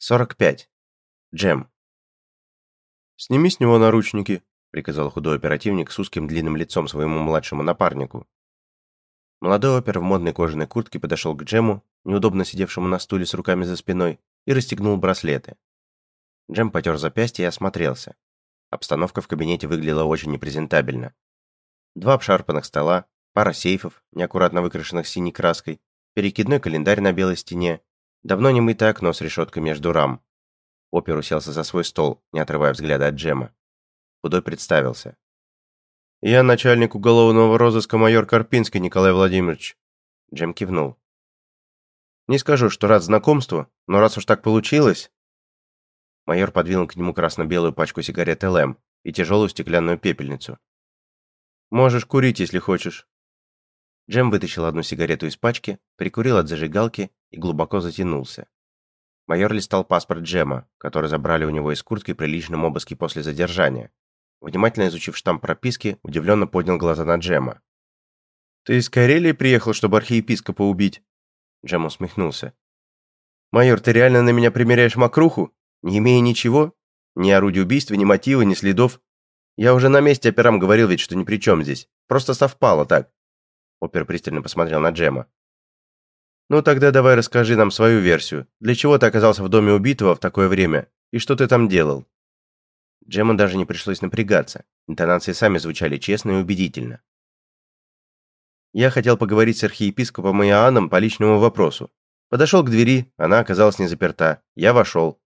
45. Джем. «Сними с него наручники», — приказал худой оперативник с узким длинным лицом своему младшему напарнику. Молодой опер в модной кожаной куртке подошел к Джему, неудобно сидевшему на стуле с руками за спиной, и расстегнул браслеты. Джем потер запястье и осмотрелся. Обстановка в кабинете выглядела очень непрезентабельно. Два обшарпанных стола, пара сейфов, неаккуратно выкрашенных синей краской, перекидной календарь на белой стене, давно не мытое окно с решеткой между рам. Опер уселся за свой стол, не отрывая взгляда от Джема. Худой представился. «Я начальник уголовного розыска майор Карпинский Николай Владимирович». Джем кивнул. «Не скажу, что рад знакомству, но раз уж так получилось...» Майор подвинул к нему красно-белую пачку сигарет ЛМ и тяжелую стеклянную пепельницу. «Можешь курить, если хочешь». Джем вытащил одну сигарету из пачки, прикурил от зажигалки и глубоко затянулся. Майор листал паспорт Джема, который забрали у него из куртки при личном обыске после задержания. Внимательно изучив штамп прописки, удивленно поднял глаза на Джема. «Ты из Карелии приехал, чтобы архиепископа убить?» Джем усмехнулся. «Майор, ты реально на меня примеряешь мокруху? Не имея ничего? Ни орудия убийства, ни мотива, ни следов. Я уже на месте операм говорил ведь, что ни при чем здесь. Просто совпало так. Опер пристально посмотрел на Джема. Ну тогда давай расскажи нам свою версию. Для чего ты оказался в доме убитого в такое время? И что ты там делал? Джему даже не пришлось напрягаться. Интонации сами звучали честно и убедительно. Я хотел поговорить с архиепископом Иоанном по личному вопросу. Подошел к двери, она оказалась не заперта. Я вошел.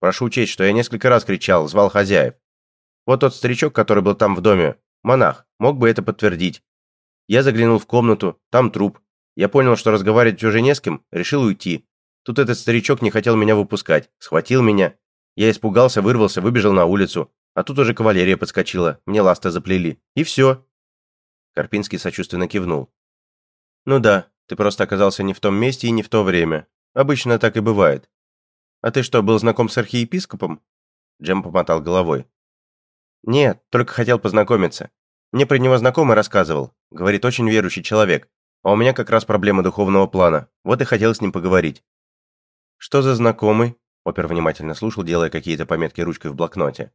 Прошу учесть, что я несколько раз кричал, звал хозяев. Вот тот старичок, который был там в доме, монах, мог бы это подтвердить. Я заглянул в комнату, там труп. Я понял, что разговаривать уже не с кем, решил уйти. Тут этот старичок не хотел меня выпускать, схватил меня. Я испугался, вырвался, выбежал на улицу. А тут уже кавалерия подскочила, мне ласты заплели. И все. Карпинский сочувственно кивнул. Ну да, ты просто оказался не в том месте и не в то время. Обычно так и бывает. «А ты что, был знаком с архиепископом?» Джем помотал головой. «Нет, только хотел познакомиться. Мне про него знакомый рассказывал. Говорит, очень верующий человек. А у меня как раз проблема духовного плана. Вот и хотел с ним поговорить». «Что за знакомый?» Опер внимательно слушал, делая какие-то пометки ручкой в блокноте.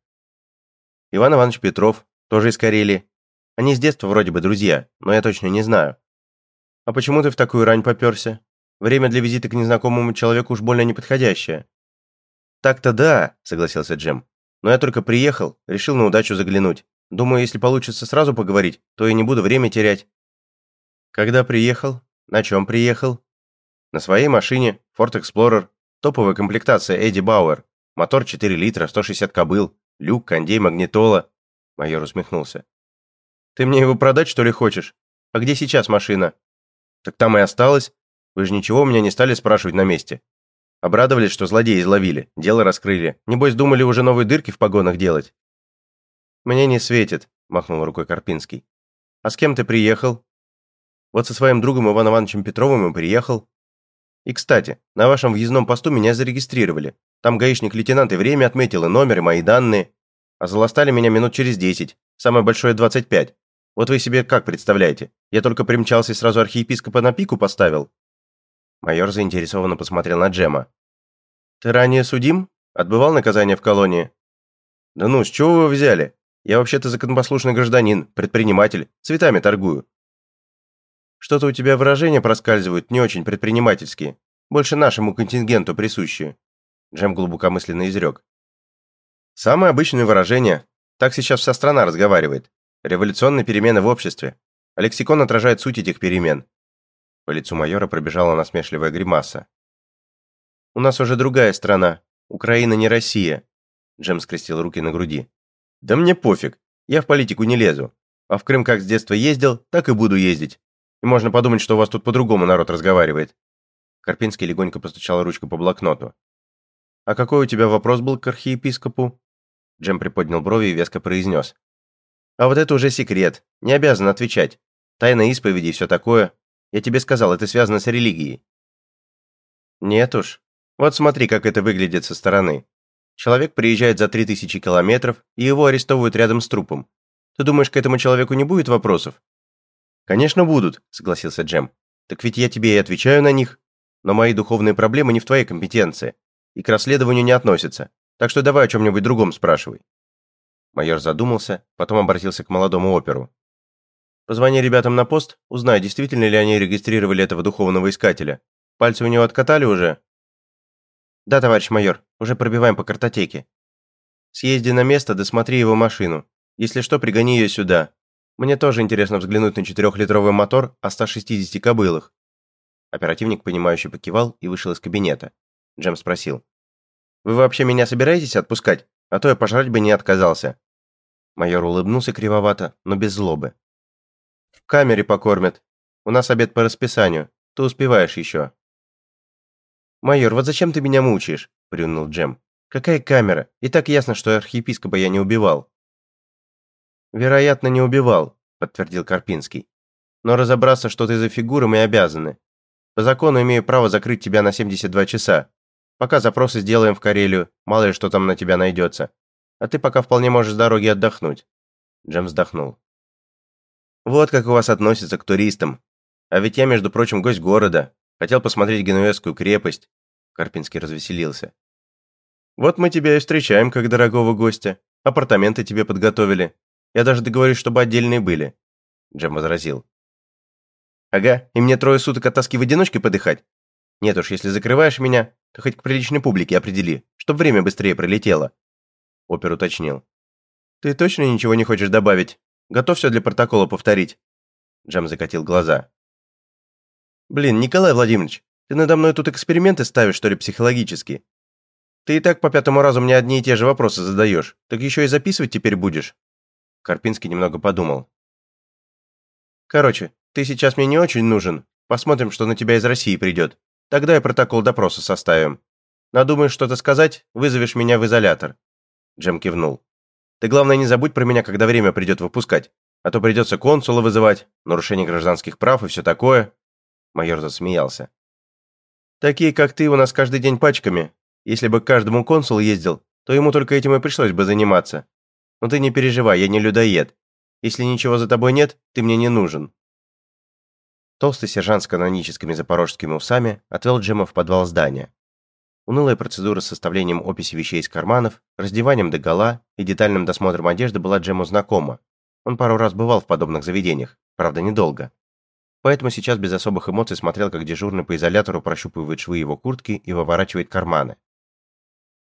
«Иван Иванович Петров, тоже из Карелии. Они с детства вроде бы друзья, но я точно не знаю. А почему ты в такую рань попёрся? Время для визита к незнакомому человеку уж больно неподходящее. «Так-то да», — согласился Джем. «Но я только приехал, решил на удачу заглянуть. Думаю, если получится сразу поговорить, то и не буду время терять». «Когда приехал? На чем приехал?» «На своей машине, Ford Explorer, топовая комплектация Эдди Бауэр, мотор 4 литра, 160 кобыл, люк, кондей, магнитола». Майор усмехнулся. «Ты мне его продать, что ли, хочешь? А где сейчас машина?» «Так там и осталась. Вы же ничего у меня не стали спрашивать на месте. Обрадовались, что злодеи изловили, дело раскрыли. Небось, думали уже новые дырки в погонах делать. «Мне не светит», – махнул рукой Карпинский. «А с кем ты приехал?» «Вот со своим другом Иваном Ивановичем Петровым и приехал. И, кстати, на вашем въездном посту меня зарегистрировали. Там гаишник-лейтенант и время отметил, и номер, и мои данные. А заластали меня минут через десять, самое большое 25. Вот вы себе как представляете? Я только примчался и сразу архиепископа на пику поставил?» Майор заинтересованно посмотрел на Джема. «Ты ранее судим? Отбывал наказание в колонии?» «Да ну, с чего вы взяли? Я вообще-то законопослушный гражданин, предприниматель, цветами торгую». «Что-то у тебя выражения проскальзывают не очень предпринимательские, больше нашему контингенту присущие», Джем глубокомысленно изрек. «Самое обычное выражение. Так сейчас вся страна разговаривает. Революционные перемены в обществе. Лексикон отражает суть этих перемен. По лицу майора пробежала насмешливая гримаса. «У нас уже другая страна. Украина не Россия», Джем скрестил руки на груди. «Да мне пофиг. Я в политику не лезу. А в Крым как с детства ездил, так и буду ездить. И можно подумать, что у вас тут по-другому народ разговаривает». Карпинский легонько постучал ручкой по блокноту. «А какой у тебя вопрос был к архиепископу?» Джем приподнял брови и веско произнес. «А вот это уже секрет. Не обязан отвечать. Тайна исповеди и все такое. Я тебе сказал, это связано с религией». «Нет уж. Вот смотри, как это выглядит со стороны. Человек приезжает за 3000 километров, и его арестовывают рядом с трупом. Ты думаешь, к этому человеку не будет вопросов?» «Конечно будут», — согласился Джем. «Так ведь я тебе и отвечаю на них. Но мои духовные проблемы не в твоей компетенции. и к расследованию не относится, так что давай о чем-нибудь другом спрашивай». Майор задумался, потом обратился к молодому оперу. «Позвони ребятам на пост, узнай, действительно ли они регистрировали этого духовного искателя. Пальцы у него откатали уже?» «Да, товарищ майор, уже пробиваем по картотеке. Съезди на место, досмотри его машину. Если что, пригони ее сюда. Мне тоже интересно взглянуть на четырехлитровый мотор о 160 кобылах». Оперативник, понимающе покивал и вышел из кабинета. Джем спросил. «Вы вообще меня собираетесь отпускать? А то я пожрать бы не отказался». Майор улыбнулся кривовато, но без злобы. «В камере покормят. У нас обед по расписанию. Ты успеваешь еще». «Майор, вот зачем ты меня мучаешь?» – плюнул Джем. «Какая камера? И так ясно, что архиепископа я не убивал». «Вероятно, не убивал», – подтвердил Карпинский. «Но разобраться, что ты за фигура, мы обязаны. По закону имею право закрыть тебя на 72 часа. Пока запросы сделаем в Карелию, мало ли что там на тебя найдется. А ты пока вполне можешь с дороги отдохнуть». Джем вздохнул. «Вот как у вас относятся к туристам. А ведь я, между прочим, гость города. Хотел посмотреть Генуэзскую крепость». Карпинский развеселился. «Вот мы тебя и встречаем, как дорогого гостя. Апартаменты тебе подготовили. Я даже договорюсь, чтобы отдельные были». Джем возразил. «Ага, и мне трое суток от тоски в одиночке подыхать? Нет уж, если закрываешь меня, то хоть к приличной публике определи, чтобы время быстрее пролетело. Опер уточнил. «Ты точно ничего не хочешь добавить? Готов все для протокола повторить?» Джем закатил глаза. «Блин, Николай Владимирович, ты надо мной тут эксперименты ставишь, что ли, психологически? Ты и так по пятому разу мне одни и те же вопросы задаешь, так еще и записывать теперь будешь?» Карпинский немного подумал. «Короче, ты сейчас мне не очень нужен. Посмотрим, что на тебя из России придет. Тогда и протокол допроса составим. Надумаешь что-то сказать, вызовешь меня в изолятор. Джем кивнул. «Ты, главное, не забудь про меня, когда время придет выпускать, а то придется консула вызывать, нарушение гражданских прав и все такое». Майор засмеялся. «Такие, как ты, у нас каждый день пачками. Если бы каждому консул ездил, то ему только этим и пришлось бы заниматься. Но ты не переживай, я не людоед. Если ничего за тобой нет, ты мне не нужен». Толстый сержант с каноническими запорожскими усами отвел Джема в подвал здания. Унылая процедура с составлением описи вещей из карманов, раздеванием до гола и детальным досмотром одежды была Джему знакома. Он пару раз бывал в подобных заведениях, правда недолго. Поэтому сейчас без особых эмоций смотрел, как дежурный по изолятору прощупывает швы его куртки и выворачивает карманы.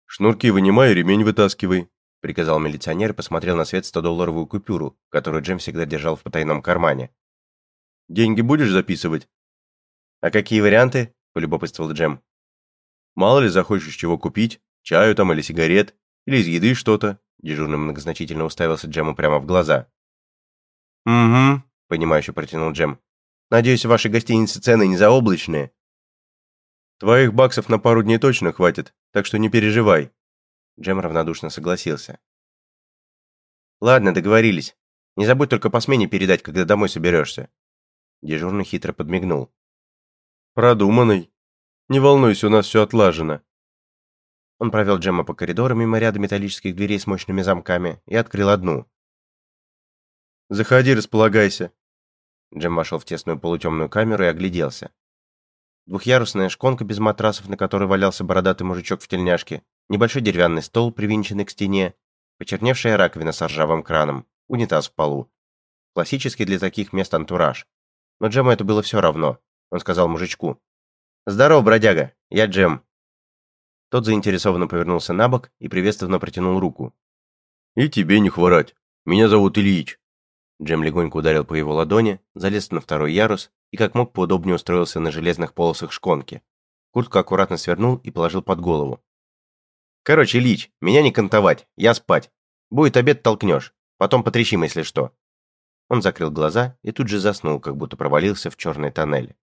«Шнурки вынимай ремень вытаскивай», — приказал милиционер и посмотрел на свет 100-долларовую купюру, которую Джем всегда держал в потайном кармане. «Деньги будешь записывать?» «А какие варианты?» — полюбопытствовал Джем. Мало ли захочешь чего купить, чаю там или сигарет, или из еды что-то. Дежурный многозначительно уставился Джему прямо в глаза. «Угу», — понимающе протянул Джем. «Надеюсь, ваши гостиницы цены не заоблачные?» «Твоих баксов на пару дней точно хватит, так что не переживай». Джем равнодушно согласился. «Ладно, договорились. Не забудь только по смене передать, когда домой соберешься». Дежурный хитро подмигнул. «Продуманный», не волнуйся, у нас все отлажено». Он провел Джема по коридору мимо ряда металлических дверей с мощными замками и открыл одну. «Заходи, располагайся». Джем вошел в тесную полутемную камеру и огляделся. Двухъярусная шконка без матрасов, на которой валялся бородатый мужичок в тельняшке, небольшой деревянный стол, привинченный к стене, почерневшая раковина с ржавым краном, унитаз в полу. Классический для таких мест антураж. Но Джему это было все равно. Он сказал мужичку. «Здорово, бродяга, я Джем». Тот заинтересованно повернулся на бок и приветственно протянул руку. «И тебе не хворать. Меня зовут Ильич». Джем легонько ударил по его ладони, залез на второй ярус и как мог поудобнее устроился на железных полосах шконки. Куртку аккуратно свернул и положил под голову. «Короче, Ильич, меня не кантовать, я спать. Будет обед, толкнешь. Потом потрещим, если что». Он закрыл глаза и тут же заснул, как будто провалился в черный тоннель.